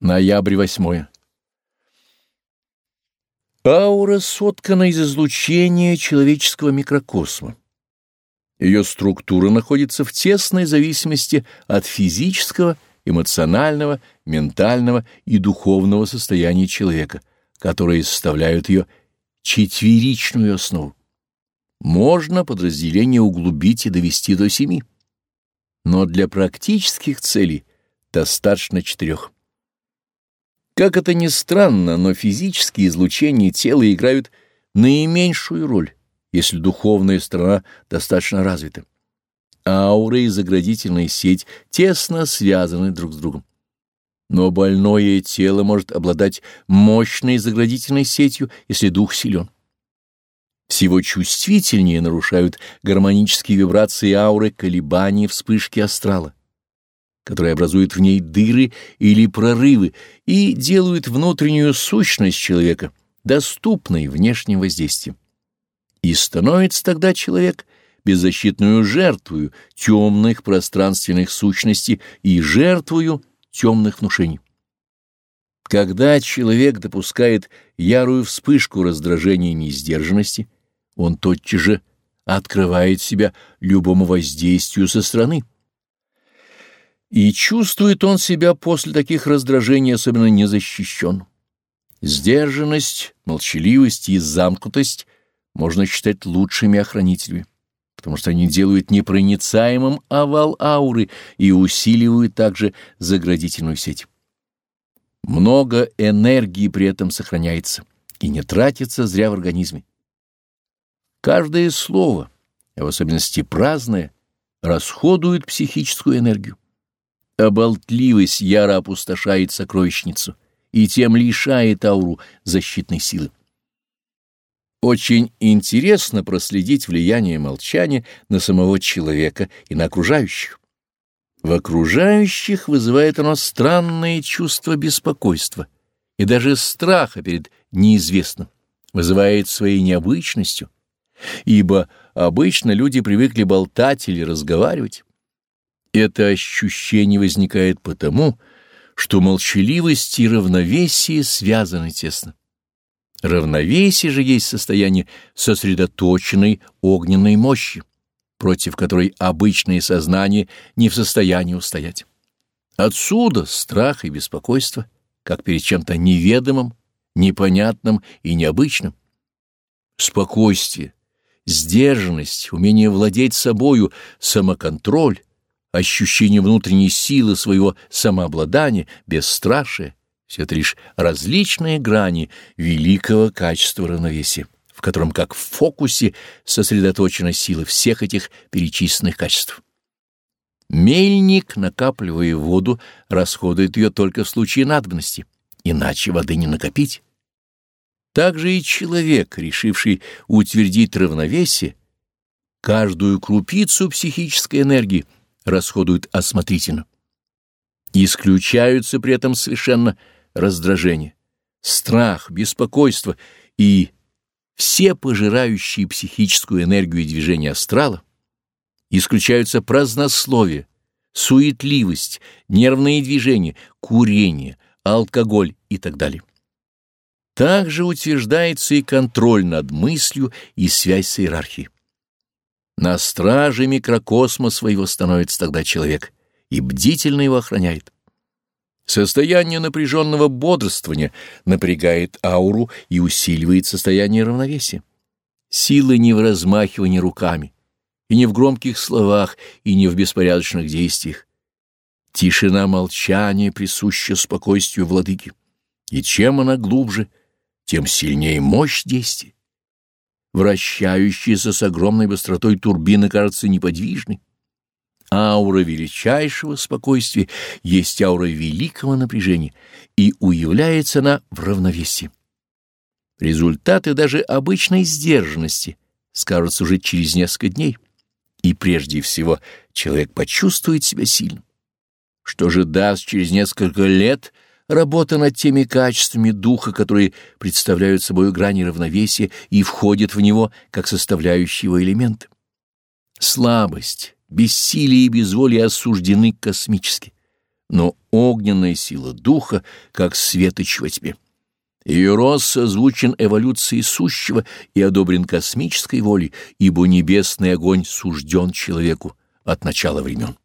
Ноябрь 8. Аура соткана из излучения человеческого микрокосма. Ее структура находится в тесной зависимости от физического, эмоционального, ментального и духовного состояния человека, которые составляют ее четверичную основу. Можно подразделение углубить и довести до семи, но для практических целей достаточно четырех. Как это ни странно, но физические излучения тела играют наименьшую роль, если духовная сторона достаточно развита. Аура и заградительная сеть тесно связаны друг с другом. Но больное тело может обладать мощной заградительной сетью, если дух силен. Всего чувствительнее нарушают гармонические вибрации ауры колебания вспышки астрала которые образуют в ней дыры или прорывы и делают внутреннюю сущность человека доступной внешним воздействием. И становится тогда человек беззащитную жертвою темных пространственных сущностей и жертвою темных внушений. Когда человек допускает ярую вспышку раздражения и несдержанности, он тотчас же открывает себя любому воздействию со стороны. И чувствует он себя после таких раздражений особенно незащищен. Сдержанность, молчаливость и замкнутость можно считать лучшими охранителями, потому что они делают непроницаемым овал ауры и усиливают также заградительную сеть. Много энергии при этом сохраняется и не тратится зря в организме. Каждое слово, а в особенности праздное, расходует психическую энергию а болтливость яро опустошает сокровищницу и тем лишает ауру защитной силы. Очень интересно проследить влияние молчания на самого человека и на окружающих. В окружающих вызывает оно странное чувство беспокойства и даже страха перед неизвестным, вызывает своей необычностью, ибо обычно люди привыкли болтать или разговаривать. Это ощущение возникает потому, что молчаливость и равновесие связаны тесно. Равновесие же есть состояние сосредоточенной огненной мощи, против которой обычное сознание не в состоянии устоять. Отсюда страх и беспокойство, как перед чем-то неведомым, непонятным и необычным. Спокойствие, сдержанность, умение владеть собою, самоконтроль ощущение внутренней силы своего самообладания, бесстрашие — все это лишь различные грани великого качества равновесия, в котором, как в фокусе, сосредоточена сила всех этих перечисленных качеств. Мельник, накапливая воду, расходует ее только в случае надобности, иначе воды не накопить. Также и человек, решивший утвердить равновесие, каждую крупицу психической энергии — расходуют осмотрительно. Исключаются при этом совершенно раздражение, страх, беспокойство и все пожирающие психическую энергию и движение астрала, исключаются празднословие, суетливость, нервные движения, курение, алкоголь и так далее. Также утверждается и контроль над мыслью и связь с иерархией. На страже микрокосма своего становится тогда человек и бдительно его охраняет. Состояние напряженного бодрствования напрягает ауру и усиливает состояние равновесия. Сила не в размахивании руками, и не в громких словах, и не в беспорядочных действиях. Тишина молчания присуща спокойствию владыки, и чем она глубже, тем сильнее мощь действия вращающаяся с огромной быстротой турбины кажется неподвижной. Аура величайшего спокойствия есть аура великого напряжения, и уявляется она в равновесии. Результаты даже обычной сдержанности скажутся уже через несколько дней, и прежде всего человек почувствует себя сильным. Что же даст через несколько лет — работа над теми качествами духа, которые представляют собой грани равновесия и входят в него как составляющие его элемент. Слабость, бессилие и безволие осуждены космически. но огненная сила духа, как светоч во тьме. Ее рост созвучен эволюции сущего и одобрен космической волей, ибо небесный огонь сужден человеку от начала времен.